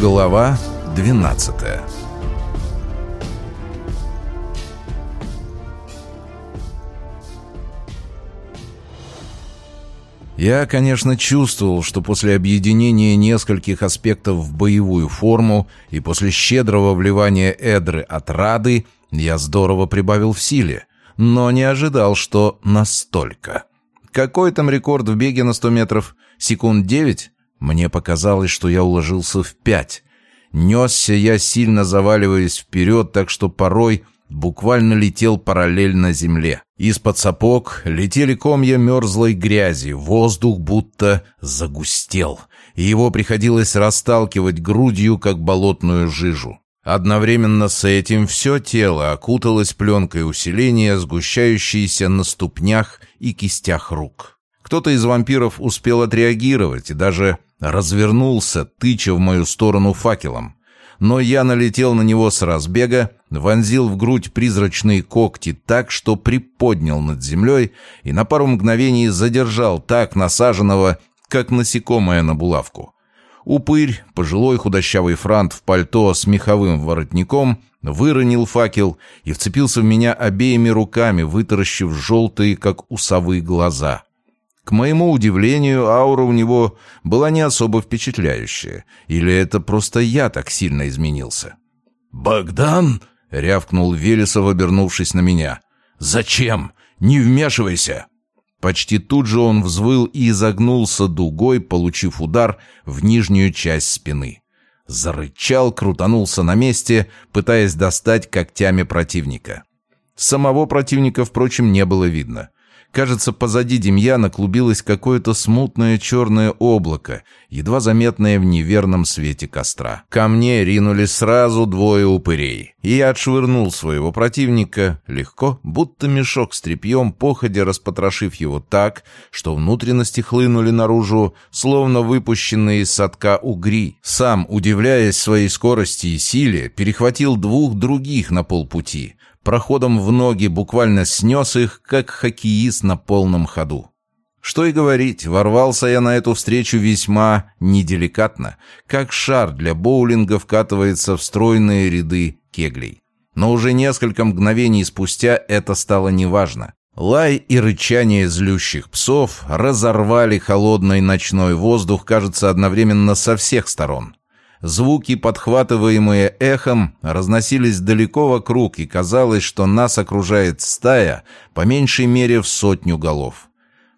Глава 12 Я, конечно, чувствовал, что после объединения нескольких аспектов в боевую форму и после щедрого вливания эдры от Рады я здорово прибавил в силе, но не ожидал, что настолько. Какой там рекорд в беге на 100 метров? Секунд 9? Мне показалось, что я уложился в 5. Несся я, сильно заваливаясь вперед, так что порой буквально летел параллельно земле. Из-под сапог летели комья мерзлой грязи, воздух будто загустел, и его приходилось расталкивать грудью, как болотную жижу. Одновременно с этим все тело окуталось пленкой усиления, сгущающейся на ступнях и кистях рук. Кто-то из вампиров успел отреагировать и даже развернулся, тыча в мою сторону факелом. Но я налетел на него с разбега, вонзил в грудь призрачные когти так, что приподнял над землей и на пару мгновений задержал так насаженного, как насекомое на булавку. Упырь, пожилой худощавый франт в пальто с меховым воротником, выронил факел и вцепился в меня обеими руками, вытаращив желтые, как у совы, глаза. К моему удивлению, аура у него была не особо впечатляющая. Или это просто я так сильно изменился? «Богдан!» — рявкнул Велесов, обернувшись на меня. «Зачем? Не вмешивайся!» Почти тут же он взвыл и изогнулся дугой, получив удар в нижнюю часть спины. Зарычал, крутанулся на месте, пытаясь достать когтями противника. Самого противника, впрочем, не было видно. Кажется, позади Демьяна клубилось какое-то смутное черное облако, едва заметное в неверном свете костра. Ко мне ринулись сразу двое упырей. И я отшвырнул своего противника легко, будто мешок с тряпьем, походя распотрошив его так, что внутренности хлынули наружу, словно выпущенные из садка угри. Сам, удивляясь своей скорости и силе, перехватил двух других на полпути — проходом в ноги буквально снес их, как хоккеист на полном ходу. Что и говорить, ворвался я на эту встречу весьма неделикатно, как шар для боулинга вкатывается в стройные ряды кеглей. Но уже несколько мгновений спустя это стало неважно. Лай и рычание злющих псов разорвали холодный ночной воздух, кажется, одновременно со всех сторон. Звуки, подхватываемые эхом, разносились далеко вокруг, и казалось, что нас окружает стая, по меньшей мере в сотню голов.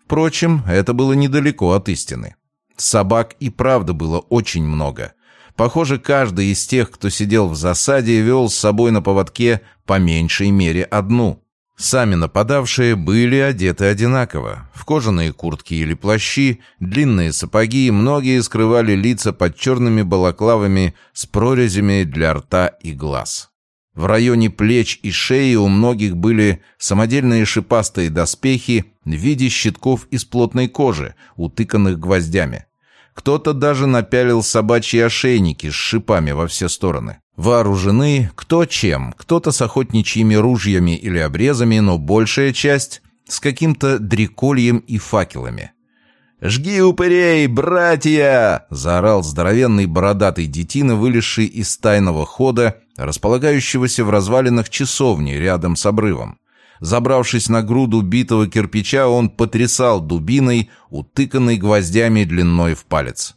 Впрочем, это было недалеко от истины. Собак и правда было очень много. Похоже, каждый из тех, кто сидел в засаде, вел с собой на поводке по меньшей мере одну. Сами нападавшие были одеты одинаково. В кожаные куртки или плащи, длинные сапоги, многие скрывали лица под черными балаклавами с прорезями для рта и глаз. В районе плеч и шеи у многих были самодельные шипастые доспехи в виде щитков из плотной кожи, утыканных гвоздями. Кто-то даже напялил собачьи ошейники с шипами во все стороны. Вооружены кто чем, кто-то с охотничьими ружьями или обрезами, но большая часть с каким-то дрекольем и факелами. «Жги упырей, братья!» — заорал здоровенный бородатый детина, вылезший из тайного хода, располагающегося в развалинах часовни рядом с обрывом. Забравшись на груду битого кирпича, он потрясал дубиной, утыканной гвоздями длиной в палец.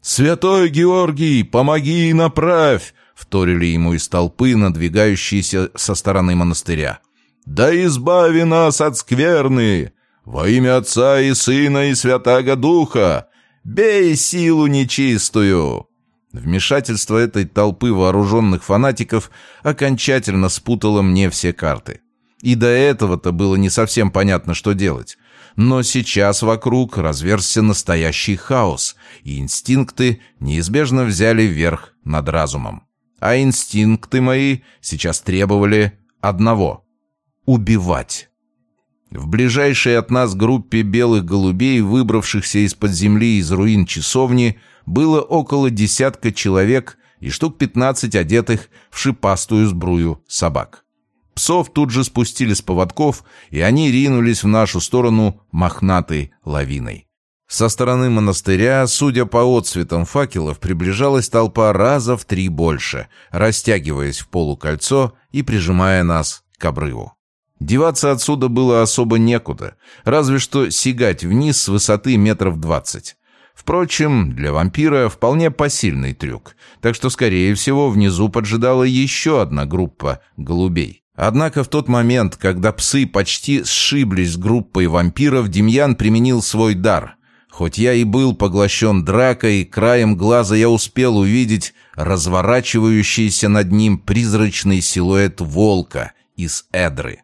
«Святой Георгий, помоги и направь! вторили ему из толпы, надвигающиеся со стороны монастыря. «Да избави нас от скверны! Во имя Отца и Сына и Святаго Духа! Бей силу нечистую!» Вмешательство этой толпы вооруженных фанатиков окончательно спутало мне все карты. И до этого-то было не совсем понятно, что делать. Но сейчас вокруг разверзся настоящий хаос, и инстинкты неизбежно взяли верх над разумом. А инстинкты мои сейчас требовали одного — убивать. В ближайшей от нас группе белых голубей, выбравшихся из-под земли из руин часовни, было около десятка человек и штук пятнадцать одетых в шипастую сбрую собак. Псов тут же спустили с поводков, и они ринулись в нашу сторону мохнатой лавиной. Со стороны монастыря, судя по отсветам факелов, приближалась толпа раза в три больше, растягиваясь в полукольцо и прижимая нас к обрыву. Деваться отсюда было особо некуда, разве что сигать вниз с высоты метров двадцать. Впрочем, для вампира вполне посильный трюк, так что, скорее всего, внизу поджидала еще одна группа голубей. Однако в тот момент, когда псы почти сшиблись с группой вампиров, Демьян применил свой дар. Хоть я и был поглощен дракой, краем глаза я успел увидеть разворачивающийся над ним призрачный силуэт волка из Эдры.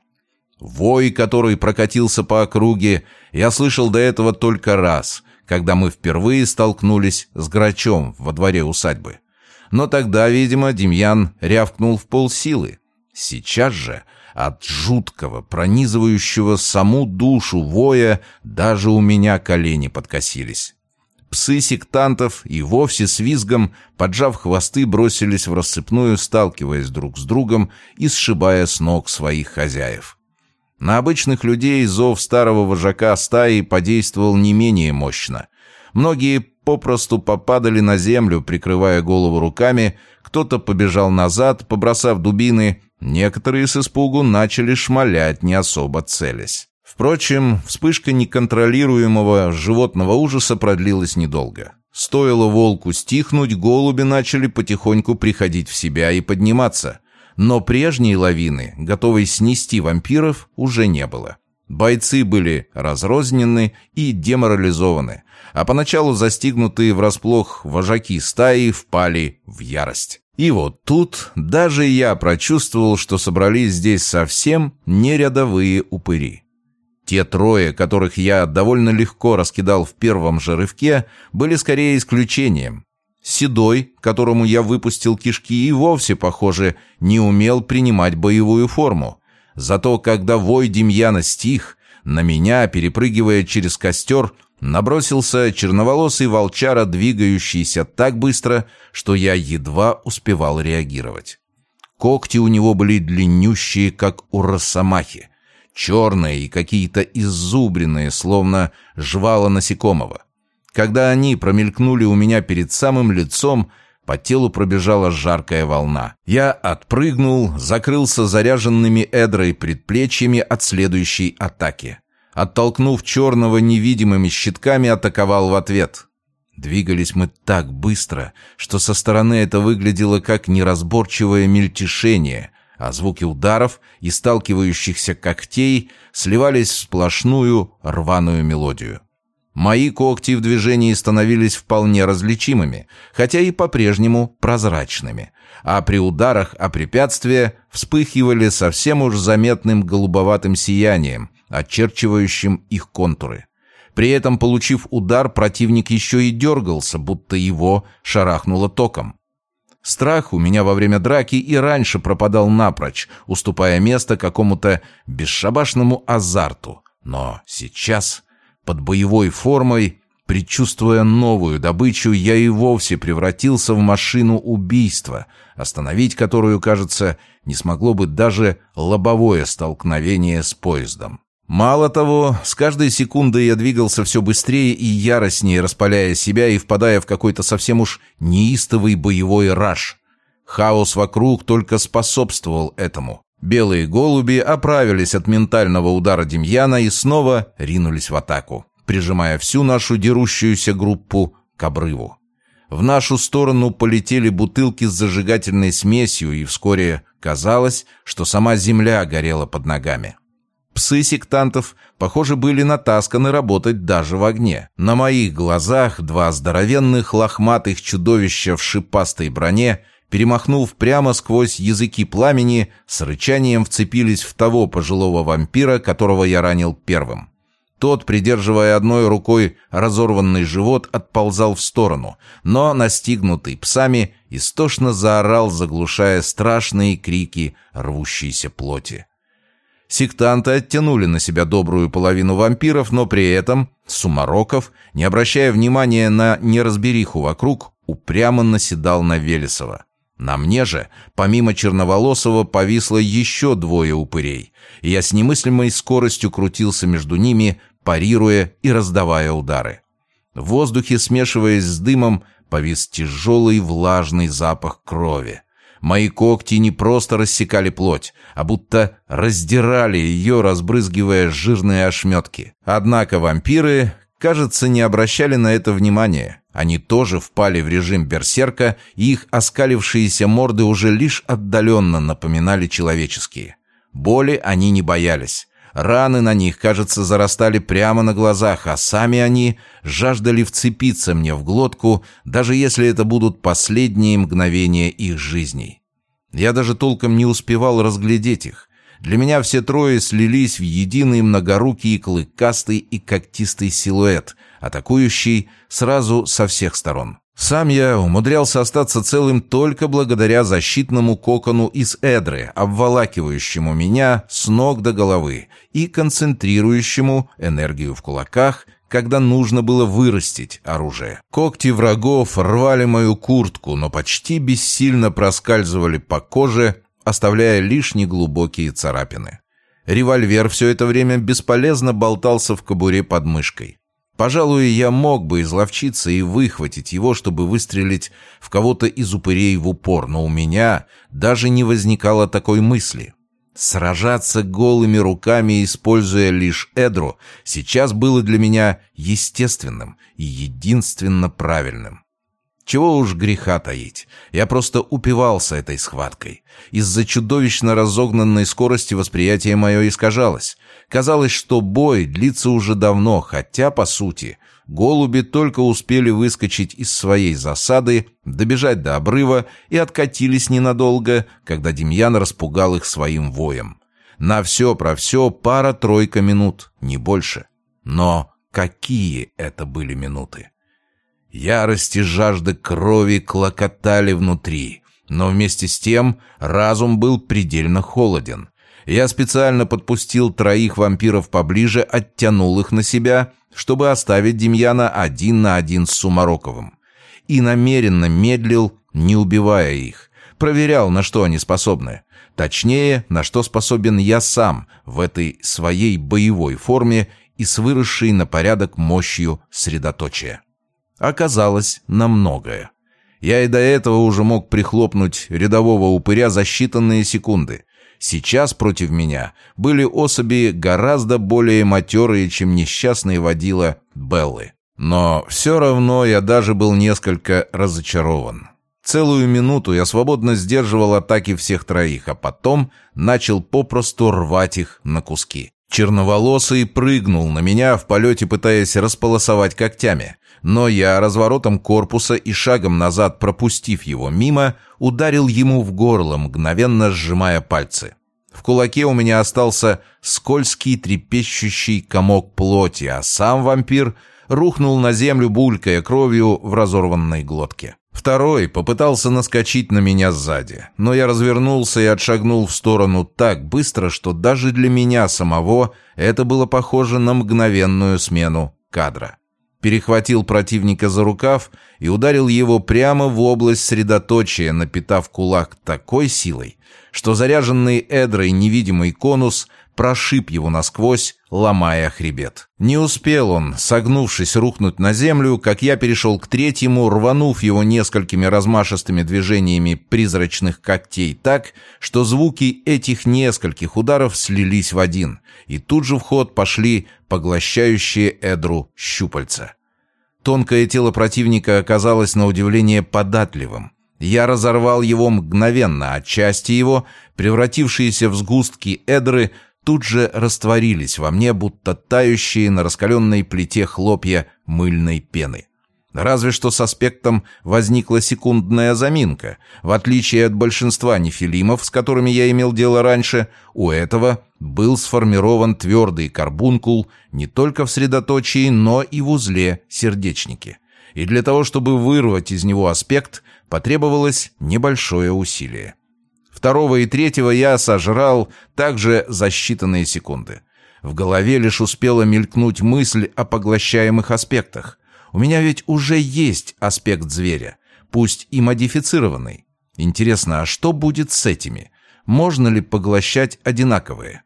Вой, который прокатился по округе, я слышал до этого только раз, когда мы впервые столкнулись с грачом во дворе усадьбы. Но тогда, видимо, Демьян рявкнул в полсилы. Сейчас же от жуткого, пронизывающего саму душу воя даже у меня колени подкосились. Псы сектантов и вовсе с визгом, поджав хвосты, бросились в рассыпную, сталкиваясь друг с другом и сшибая с ног своих хозяев. На обычных людей зов старого вожака стаи подействовал не менее мощно. Многие попросту попадали на землю, прикрывая голову руками, кто-то побежал назад, побросав дубины, некоторые с испугу начали шмалять, не особо целясь. Впрочем, вспышка неконтролируемого животного ужаса продлилась недолго. Стоило волку стихнуть, голуби начали потихоньку приходить в себя и подниматься. Но прежней лавины, готовой снести вампиров, уже не было. Бойцы были разрознены и деморализованы, а поначалу застигнутые врасплох вожаки стаи впали в ярость. И вот тут даже я прочувствовал, что собрались здесь совсем не рядовые упыри. Те трое, которых я довольно легко раскидал в первом же рывке, были скорее исключением. Седой, которому я выпустил кишки, и вовсе, похоже, не умел принимать боевую форму. Зато когда вой Демьяна стих, на меня, перепрыгивая через костер, набросился черноволосый волчара, двигающийся так быстро, что я едва успевал реагировать. Когти у него были длиннющие, как у росомахи, черные и какие-то иззубренные, словно жвала насекомого. Когда они промелькнули у меня перед самым лицом, по телу пробежала жаркая волна. Я отпрыгнул, закрылся заряженными эдрой предплечьями от следующей атаки. Оттолкнув черного невидимыми щитками, атаковал в ответ. Двигались мы так быстро, что со стороны это выглядело как неразборчивое мельтешение, а звуки ударов и сталкивающихся когтей сливались в сплошную рваную мелодию. Мои когти в движении становились вполне различимыми, хотя и по-прежнему прозрачными, а при ударах о препятствие вспыхивали совсем уж заметным голубоватым сиянием, очерчивающим их контуры. При этом, получив удар, противник еще и дергался, будто его шарахнуло током. Страх у меня во время драки и раньше пропадал напрочь, уступая место какому-то бесшабашному азарту. Но сейчас под боевой формой, предчувствуя новую добычу, я и вовсе превратился в машину убийства, остановить которую, кажется, не смогло бы даже лобовое столкновение с поездом. Мало того, с каждой секундой я двигался все быстрее и яростнее, распаляя себя и впадая в какой-то совсем уж неистовый боевой раж. Хаос вокруг только способствовал этому. Белые голуби оправились от ментального удара Демьяна и снова ринулись в атаку, прижимая всю нашу дерущуюся группу к обрыву. В нашу сторону полетели бутылки с зажигательной смесью, и вскоре казалось, что сама земля горела под ногами. Псы сектантов, похоже, были натасканы работать даже в огне. На моих глазах два здоровенных лохматых чудовища в шипастой броне – перемахнув прямо сквозь языки пламени, с рычанием вцепились в того пожилого вампира, которого я ранил первым. Тот, придерживая одной рукой разорванный живот, отползал в сторону, но, настигнутый псами, истошно заорал, заглушая страшные крики рвущейся плоти. Сектанты оттянули на себя добрую половину вампиров, но при этом Сумароков, не обращая внимания на неразбериху вокруг, упрямо наседал на Велесова. На мне же, помимо Черноволосого, повисло еще двое упырей, и я с немыслимой скоростью крутился между ними, парируя и раздавая удары. В воздухе, смешиваясь с дымом, повис тяжелый влажный запах крови. Мои когти не просто рассекали плоть, а будто раздирали ее, разбрызгивая жирные ошметки. Однако вампиры, кажется, не обращали на это внимания. Они тоже впали в режим берсерка, и их оскалившиеся морды уже лишь отдаленно напоминали человеческие. Боли они не боялись. Раны на них, кажется, зарастали прямо на глазах, а сами они жаждали вцепиться мне в глотку, даже если это будут последние мгновения их жизней. Я даже толком не успевал разглядеть их. Для меня все трое слились в единый многорукий, клыкастый и когтистый силуэт, атакующий сразу со всех сторон. Сам я умудрялся остаться целым только благодаря защитному кокону из эдры, обволакивающему меня с ног до головы и концентрирующему энергию в кулаках, когда нужно было вырастить оружие. Когти врагов рвали мою куртку, но почти бессильно проскальзывали по коже, оставляя лишь неглубокие царапины. Револьвер все это время бесполезно болтался в кобуре под мышкой. Пожалуй, я мог бы изловчиться и выхватить его, чтобы выстрелить в кого-то из упырей в упор, но у меня даже не возникало такой мысли. Сражаться голыми руками, используя лишь эдру, сейчас было для меня естественным и единственно правильным. Чего уж греха таить. Я просто упивался этой схваткой. Из-за чудовищно разогнанной скорости восприятие мое искажалось. Казалось, что бой длится уже давно, хотя, по сути, голуби только успели выскочить из своей засады, добежать до обрыва и откатились ненадолго, когда Демьян распугал их своим воем. На все про все пара-тройка минут, не больше. Но какие это были минуты! Ярость и жажда крови клокотали внутри, но вместе с тем разум был предельно холоден. Я специально подпустил троих вампиров поближе, оттянул их на себя, чтобы оставить Демьяна один на один с Сумароковым. И намеренно медлил, не убивая их. Проверял, на что они способны. Точнее, на что способен я сам в этой своей боевой форме и с выросшей на порядок мощью средоточия оказалось на многое. Я и до этого уже мог прихлопнуть рядового упыря за считанные секунды. Сейчас против меня были особи гораздо более матерые, чем несчастные водила Беллы. Но все равно я даже был несколько разочарован. Целую минуту я свободно сдерживал атаки всех троих, а потом начал попросту рвать их на куски. Черноволосый прыгнул на меня в полете, пытаясь располосовать когтями но я разворотом корпуса и шагом назад пропустив его мимо, ударил ему в горло, мгновенно сжимая пальцы. В кулаке у меня остался скользкий трепещущий комок плоти, а сам вампир рухнул на землю, булькая кровью в разорванной глотке. Второй попытался наскочить на меня сзади, но я развернулся и отшагнул в сторону так быстро, что даже для меня самого это было похоже на мгновенную смену кадра перехватил противника за рукав и ударил его прямо в область средоточия, напитав кулак такой силой, что заряженный эдрой невидимый конус прошиб его насквозь, ломая хребет. Не успел он, согнувшись, рухнуть на землю, как я перешел к третьему, рванув его несколькими размашистыми движениями призрачных когтей так, что звуки этих нескольких ударов слились в один, и тут же в ход пошли поглощающие Эдру щупальца. Тонкое тело противника оказалось на удивление податливым. Я разорвал его мгновенно, а части его, превратившиеся в сгустки эдры, тут же растворились во мне, будто тающие на раскаленной плите хлопья мыльной пены. Разве что с аспектом возникла секундная заминка. В отличие от большинства нефилимов, с которыми я имел дело раньше, у этого был сформирован твердый карбункул не только в средоточии, но и в узле сердечники. И для того, чтобы вырвать из него аспект, потребовалось небольшое усилие. Второго и третьего я сожрал также за считанные секунды. В голове лишь успела мелькнуть мысль о поглощаемых аспектах. У меня ведь уже есть аспект зверя, пусть и модифицированный. Интересно, а что будет с этими? Можно ли поглощать одинаковые?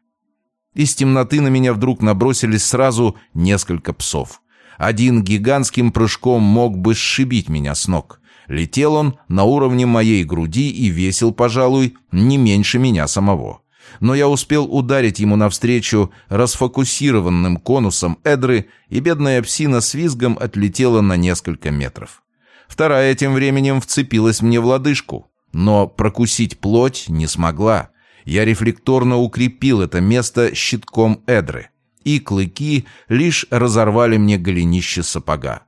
Из темноты на меня вдруг набросились сразу несколько псов. Один гигантским прыжком мог бы сшибить меня с ног. Летел он на уровне моей груди и весил, пожалуй, не меньше меня самого. Но я успел ударить ему навстречу расфокусированным конусом эдры, и бедная псина с визгом отлетела на несколько метров. Вторая тем временем вцепилась мне в лодыжку, но прокусить плоть не смогла. Я рефлекторно укрепил это место щитком эдры, и клыки лишь разорвали мне голенище сапога.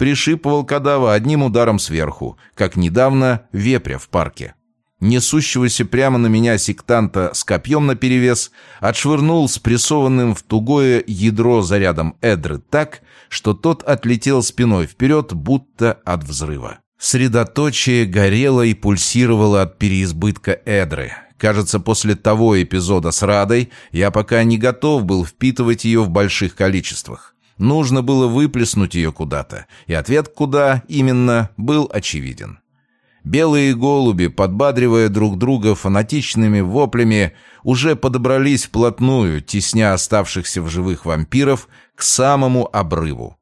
Пришипывал кадава одним ударом сверху, как недавно вепря в парке. Несущегося прямо на меня сектанта с копьем наперевес отшвырнул спрессованным в тугое ядро зарядом эдры так, что тот отлетел спиной вперед, будто от взрыва. Средоточие горело и пульсировало от переизбытка эдры. Кажется, после того эпизода с Радой я пока не готов был впитывать ее в больших количествах. Нужно было выплеснуть ее куда-то, и ответ «куда» именно был очевиден. Белые голуби, подбадривая друг друга фанатичными воплями, уже подобрались вплотную, тесня оставшихся в живых вампиров к самому обрыву.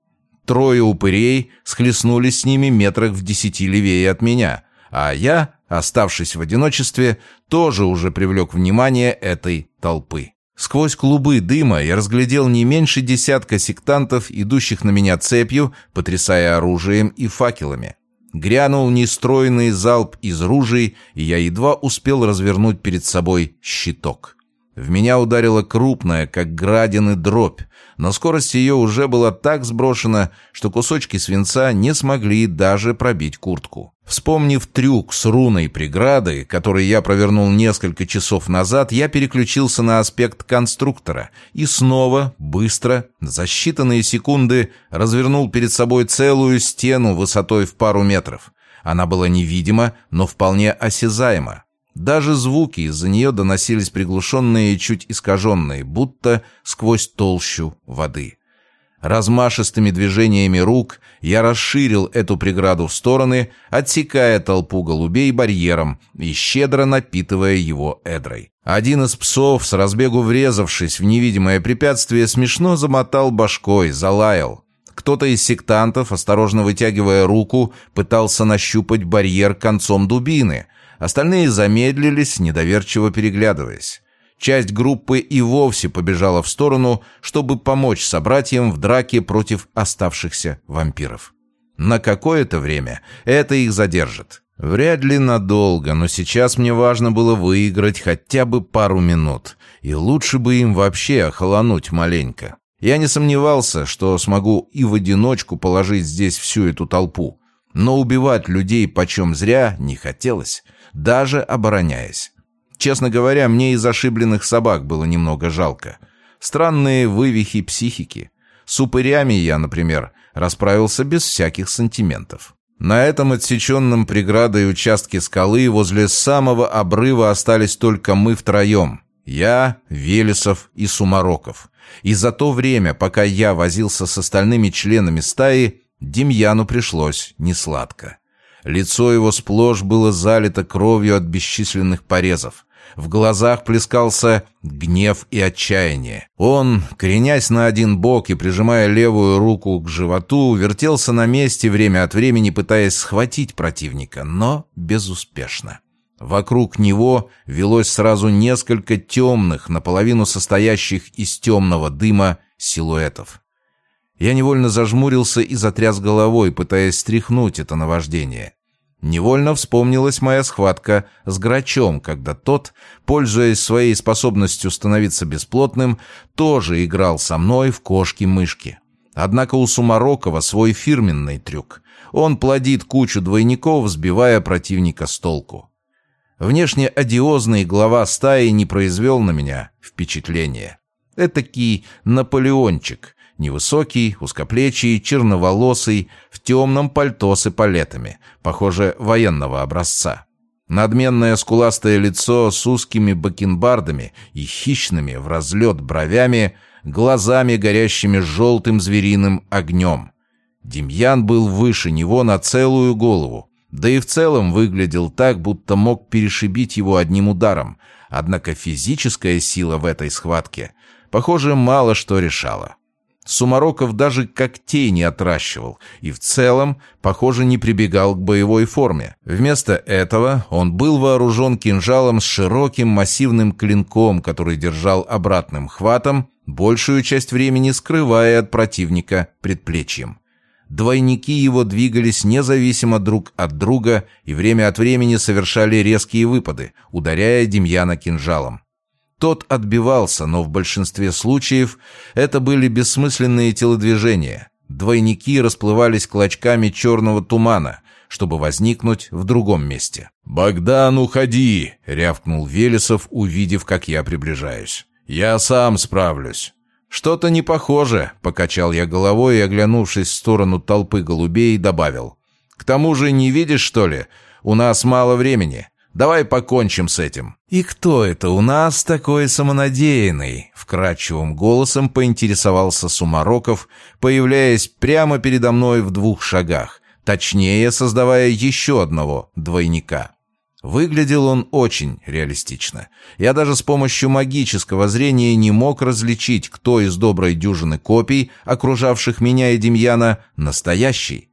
Трое упырей схлестнулись с ними метрах в десяти левее от меня, а я, оставшись в одиночестве, тоже уже привлек внимание этой толпы. Сквозь клубы дыма я разглядел не меньше десятка сектантов, идущих на меня цепью, потрясая оружием и факелами. Грянул нестроенный залп из ружей, и я едва успел развернуть перед собой щиток. В меня ударила крупная, как градины, дробь, но скорость ее уже была так сброшена, что кусочки свинца не смогли даже пробить куртку. Вспомнив трюк с руной преграды, который я провернул несколько часов назад, я переключился на аспект конструктора и снова, быстро, за считанные секунды, развернул перед собой целую стену высотой в пару метров. Она была невидима, но вполне осязаема. Даже звуки из-за нее доносились приглушенные и чуть искаженные, будто сквозь толщу воды. Размашистыми движениями рук я расширил эту преграду в стороны, отсекая толпу голубей барьером и щедро напитывая его эдрой. Один из псов, с разбегу врезавшись в невидимое препятствие, смешно замотал башкой, залаял. Кто-то из сектантов, осторожно вытягивая руку, пытался нащупать барьер концом дубины — Остальные замедлились, недоверчиво переглядываясь. Часть группы и вовсе побежала в сторону, чтобы помочь собратьям в драке против оставшихся вампиров. На какое-то время это их задержит. Вряд ли надолго, но сейчас мне важно было выиграть хотя бы пару минут. И лучше бы им вообще охолонуть маленько. Я не сомневался, что смогу и в одиночку положить здесь всю эту толпу. Но убивать людей почем зря не хотелось даже обороняясь. Честно говоря, мне из ошибленных собак было немного жалко. Странные вывихи психики. С упырями я, например, расправился без всяких сантиментов. На этом отсеченном преградой участке скалы возле самого обрыва остались только мы втроем. Я, Велесов и Сумароков. И за то время, пока я возился с остальными членами стаи, Демьяну пришлось несладко. Лицо его сплошь было залито кровью от бесчисленных порезов. В глазах плескался гнев и отчаяние. Он, кренясь на один бок и прижимая левую руку к животу, вертелся на месте время от времени, пытаясь схватить противника, но безуспешно. Вокруг него велось сразу несколько темных, наполовину состоящих из темного дыма, силуэтов. Я невольно зажмурился и затряс головой, пытаясь стряхнуть это наваждение. Невольно вспомнилась моя схватка с Грачом, когда тот, пользуясь своей способностью становиться бесплотным, тоже играл со мной в кошки-мышки. Однако у Сумарокова свой фирменный трюк. Он плодит кучу двойников, сбивая противника с толку. Внешне одиозный глава стаи не произвел на меня впечатления. Этакий Наполеончик, Невысокий, узкоплечий, черноволосый, в темном пальто с эполетами, похоже, военного образца. Надменное скуластое лицо с узкими бакенбардами и хищными в разлет бровями, глазами, горящими желтым звериным огнем. Демьян был выше него на целую голову, да и в целом выглядел так, будто мог перешибить его одним ударом, однако физическая сила в этой схватке, похоже, мало что решала. Сумароков даже когтей не отращивал и в целом, похоже, не прибегал к боевой форме. Вместо этого он был вооружен кинжалом с широким массивным клинком, который держал обратным хватом, большую часть времени скрывая от противника предплечьем. Двойники его двигались независимо друг от друга и время от времени совершали резкие выпады, ударяя Демьяна кинжалом. Тот отбивался, но в большинстве случаев это были бессмысленные телодвижения. Двойники расплывались клочками черного тумана, чтобы возникнуть в другом месте. «Богдан, уходи!» — рявкнул Велесов, увидев, как я приближаюсь. «Я сам справлюсь». «Что-то не похоже», — покачал я головой и, оглянувшись в сторону толпы голубей, добавил. «К тому же не видишь, что ли? У нас мало времени. Давай покончим с этим». «И кто это у нас такой самонадеянный?» Вкрадчивым голосом поинтересовался Сумароков, появляясь прямо передо мной в двух шагах, точнее, создавая еще одного двойника. Выглядел он очень реалистично. Я даже с помощью магического зрения не мог различить, кто из доброй дюжины копий, окружавших меня и Демьяна, настоящий.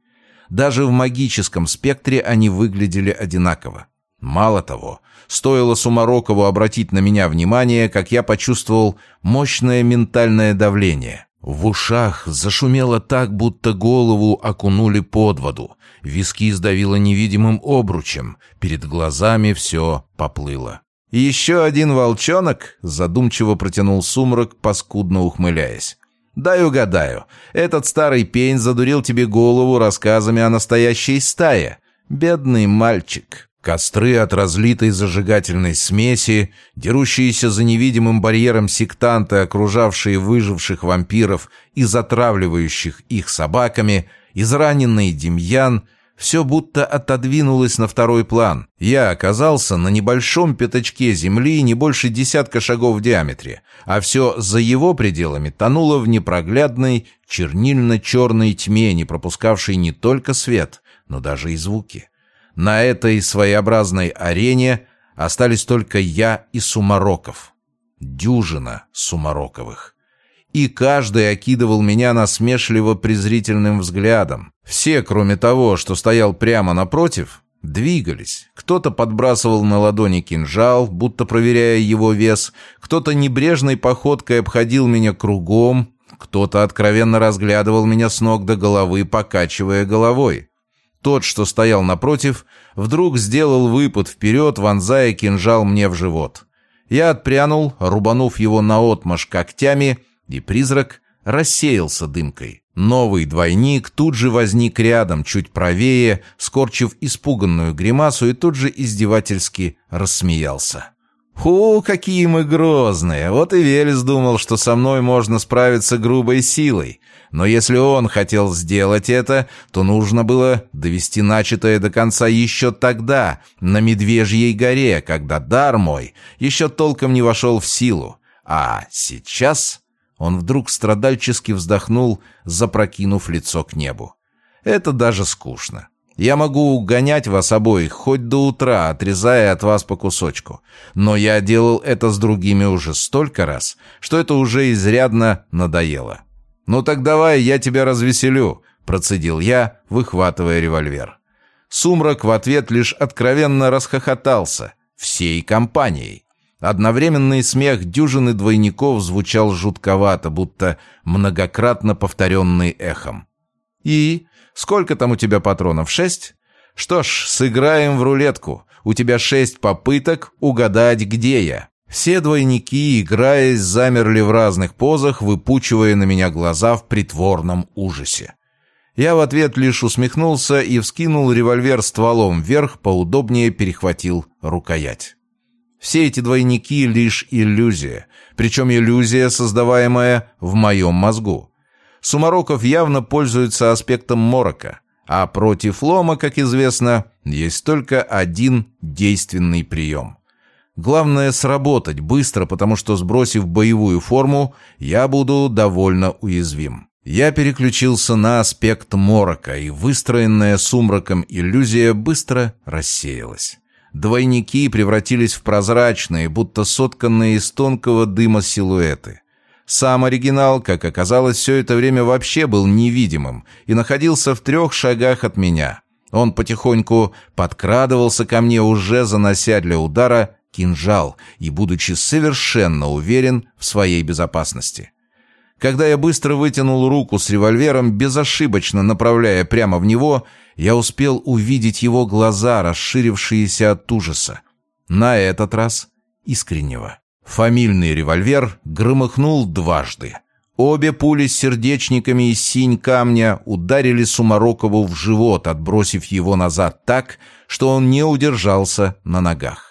Даже в магическом спектре они выглядели одинаково. Мало того, стоило Сумарокову обратить на меня внимание, как я почувствовал мощное ментальное давление. В ушах зашумело так, будто голову окунули под воду. Виски сдавило невидимым обручем. Перед глазами все поплыло. «Еще один волчонок?» — задумчиво протянул сумрак, паскудно ухмыляясь. «Дай угадаю. Этот старый пень задурил тебе голову рассказами о настоящей стае. Бедный мальчик». Костры от разлитой зажигательной смеси, дерущиеся за невидимым барьером сектанты, окружавшие выживших вампиров и затравливающих их собаками, израненный Демьян — все будто отодвинулось на второй план. Я оказался на небольшом пятачке земли не больше десятка шагов в диаметре, а все за его пределами тонуло в непроглядной чернильно-черной тьме, не пропускавшей не только свет, но даже и звуки. На этой своеобразной арене остались только я и Сумароков. Дюжина Сумароковых. И каждый окидывал меня насмешливо-презрительным взглядом. Все, кроме того, что стоял прямо напротив, двигались. Кто-то подбрасывал на ладони кинжал, будто проверяя его вес, кто-то небрежной походкой обходил меня кругом, кто-то откровенно разглядывал меня с ног до головы, покачивая головой. Тот, что стоял напротив, вдруг сделал выпад вперед, вонзая кинжал мне в живот. Я отпрянул, рубанув его наотмашь когтями, и призрак рассеялся дымкой. Новый двойник тут же возник рядом, чуть правее, скорчив испуганную гримасу и тут же издевательски рассмеялся. «Ху, какие мы грозные! Вот и Велес думал, что со мной можно справиться грубой силой. Но если он хотел сделать это, то нужно было довести начатое до конца еще тогда, на Медвежьей горе, когда дар мой еще толком не вошел в силу. А сейчас...» Он вдруг страдальчески вздохнул, запрокинув лицо к небу. «Это даже скучно. Я могу угонять вас обоих хоть до утра, отрезая от вас по кусочку. Но я делал это с другими уже столько раз, что это уже изрядно надоело. «Ну так давай, я тебя развеселю», — процедил я, выхватывая револьвер. Сумрак в ответ лишь откровенно расхохотался. Всей компанией. Одновременный смех дюжины двойников звучал жутковато, будто многократно повторенный эхом. «И? Сколько там у тебя патронов? Шесть? Что ж, сыграем в рулетку. У тебя шесть попыток угадать, где я». Все двойники, играясь, замерли в разных позах, выпучивая на меня глаза в притворном ужасе. Я в ответ лишь усмехнулся и вскинул револьвер стволом вверх, поудобнее перехватил рукоять. Все эти двойники — лишь иллюзия, причем иллюзия, создаваемая в моем мозгу. Сумароков явно пользуется аспектом морока, а против лома, как известно, есть только один действенный прием. Главное сработать быстро, потому что, сбросив боевую форму, я буду довольно уязвим. Я переключился на аспект морока, и выстроенная сумраком иллюзия быстро рассеялась. Двойники превратились в прозрачные, будто сотканные из тонкого дыма силуэты. Сам оригинал, как оказалось, все это время вообще был невидимым и находился в трех шагах от меня. Он потихоньку подкрадывался ко мне, уже занося для удара кинжал и будучи совершенно уверен в своей безопасности. Когда я быстро вытянул руку с револьвером, безошибочно направляя прямо в него, я успел увидеть его глаза, расширившиеся от ужаса. На этот раз искреннего. Фамильный револьвер громыхнул дважды. Обе пули с сердечниками из синь камня ударили Сумарокову в живот, отбросив его назад так, что он не удержался на ногах.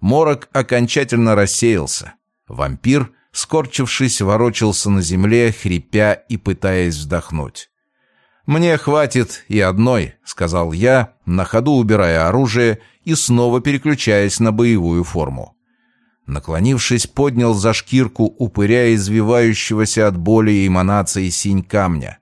Морок окончательно рассеялся. Вампир, скорчившись, ворочался на земле, хрипя и пытаясь вздохнуть. «Мне хватит и одной», — сказал я, на ходу убирая оружие и снова переключаясь на боевую форму. Наклонившись, поднял за шкирку упыря, извивающегося от боли эманации синь камня.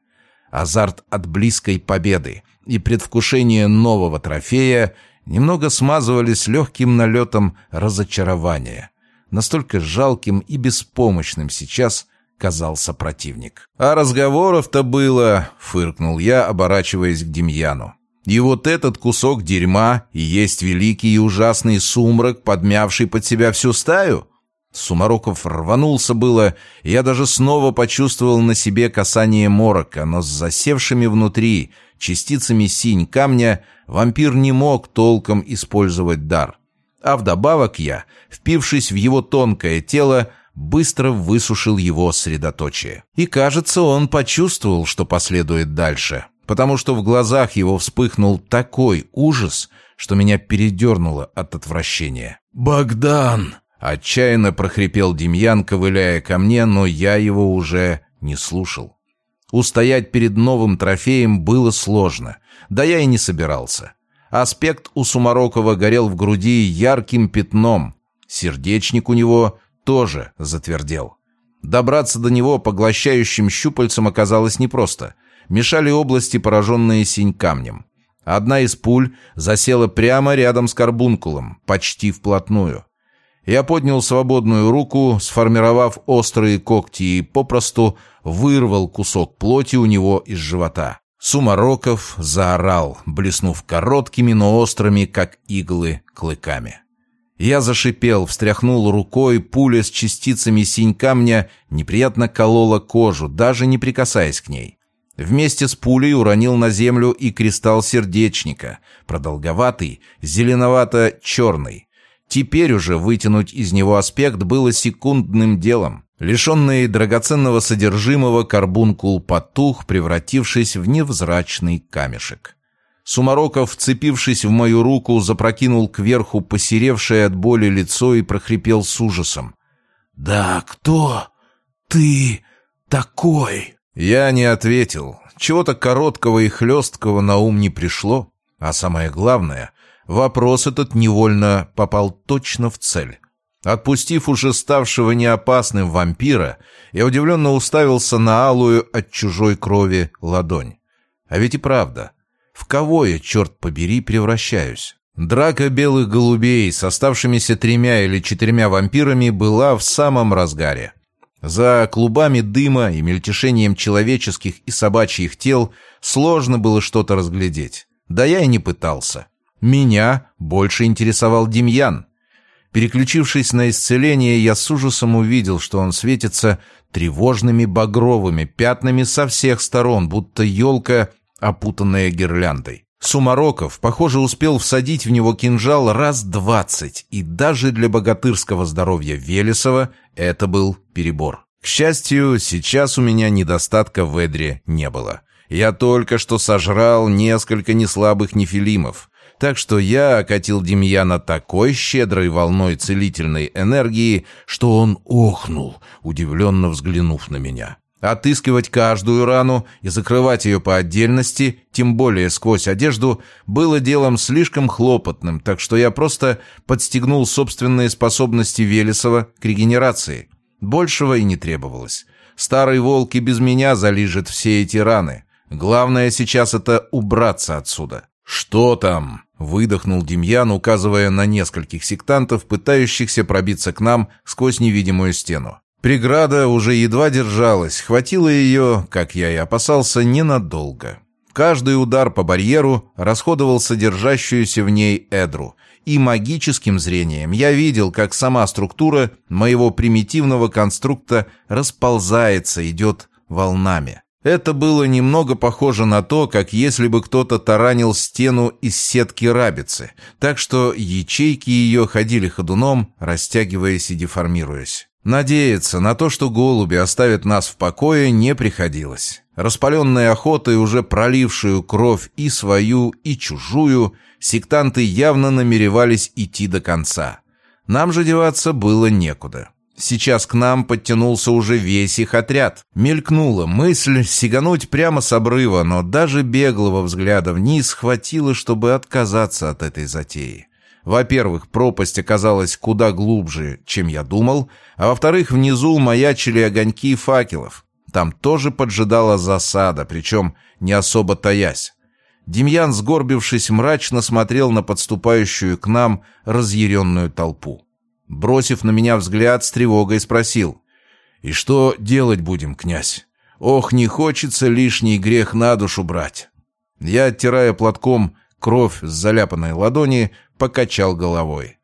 Азарт от близкой победы и предвкушение нового трофея немного смазывались легким налетом разочарования. Настолько жалким и беспомощным сейчас казался противник. «А разговоров-то было», — фыркнул я, оборачиваясь к Демьяну. И вот этот кусок дерьма и есть великий и ужасный сумрак, подмявший под себя всю стаю? Сумароков рванулся было, я даже снова почувствовал на себе касание морока, но с засевшими внутри частицами синь камня вампир не мог толком использовать дар. А вдобавок я, впившись в его тонкое тело, быстро высушил его средоточие. И кажется, он почувствовал, что последует дальше потому что в глазах его вспыхнул такой ужас, что меня передернуло от отвращения. «Богдан!» — отчаянно прохрипел Демьян, ковыляя ко мне, но я его уже не слушал. Устоять перед новым трофеем было сложно, да я и не собирался. Аспект у Сумарокова горел в груди ярким пятном, сердечник у него тоже затвердел. Добраться до него поглощающим щупальцем оказалось непросто — мешали области, пораженные синь камнем. Одна из пуль засела прямо рядом с карбункулом, почти вплотную. Я поднял свободную руку, сформировав острые когти и попросту вырвал кусок плоти у него из живота. Сумароков заорал, блеснув короткими, но острыми, как иглы, клыками. Я зашипел, встряхнул рукой, пуля с частицами синь камня неприятно колола кожу, даже не прикасаясь к ней. Вместе с пулей уронил на землю и кристалл сердечника, продолговатый, зеленовато-черный. Теперь уже вытянуть из него аспект было секундным делом. Лишенный драгоценного содержимого, карбункул потух, превратившись в невзрачный камешек. Сумароков, вцепившись в мою руку, запрокинул кверху посеревшее от боли лицо и прохрипел с ужасом. «Да кто ты такой?» Я не ответил. Чего-то короткого и хлесткого на ум не пришло. А самое главное, вопрос этот невольно попал точно в цель. Отпустив уже ставшего неопасным вампира, я удивленно уставился на алую от чужой крови ладонь. А ведь и правда, в кого я, черт побери, превращаюсь? Драка белых голубей с оставшимися тремя или четырьмя вампирами была в самом разгаре. За клубами дыма и мельтешением человеческих и собачьих тел сложно было что-то разглядеть. Да я и не пытался. Меня больше интересовал Демьян. Переключившись на исцеление, я с ужасом увидел, что он светится тревожными багровыми пятнами со всех сторон, будто елка, опутанная гирляндой. Сумароков, похоже, успел всадить в него кинжал раз двадцать, и даже для богатырского здоровья Велесова это был перебор. К счастью, сейчас у меня недостатка в Эдре не было. Я только что сожрал несколько неслабых нефилимов, так что я окатил Демьяна такой щедрой волной целительной энергии, что он охнул, удивленно взглянув на меня. Отыскивать каждую рану и закрывать ее по отдельности, тем более сквозь одежду, было делом слишком хлопотным, так что я просто подстегнул собственные способности Велесова к регенерации. Большего и не требовалось. Старый волк и без меня залижет все эти раны. Главное сейчас это убраться отсюда. «Что там?» — выдохнул Демьян, указывая на нескольких сектантов, пытающихся пробиться к нам сквозь невидимую стену. Преграда уже едва держалась, хватило ее, как я и опасался, ненадолго. Каждый удар по барьеру расходовал содержащуюся в ней эдру, и магическим зрением я видел, как сама структура моего примитивного конструкта расползается, идет волнами. Это было немного похоже на то, как если бы кто-то таранил стену из сетки рабицы, так что ячейки ее ходили ходуном, растягиваясь и деформируясь. Надеяться на то, что голуби оставят нас в покое, не приходилось. Распаленной охотой, уже пролившую кровь и свою, и чужую, сектанты явно намеревались идти до конца. Нам же деваться было некуда. Сейчас к нам подтянулся уже весь их отряд. Мелькнула мысль сигануть прямо с обрыва, но даже беглого взгляда вниз хватило, чтобы отказаться от этой затеи. Во-первых, пропасть оказалась куда глубже, чем я думал, а во-вторых, внизу маячили огоньки факелов. Там тоже поджидала засада, причем не особо таясь. Демьян, сгорбившись, мрачно смотрел на подступающую к нам разъяренную толпу. Бросив на меня взгляд, с тревогой спросил. «И что делать будем, князь? Ох, не хочется лишний грех на душу брать». Я, оттирая платком кровь с заляпанной ладони, покачал головой.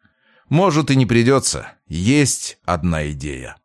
«Может, и не придется. Есть одна идея».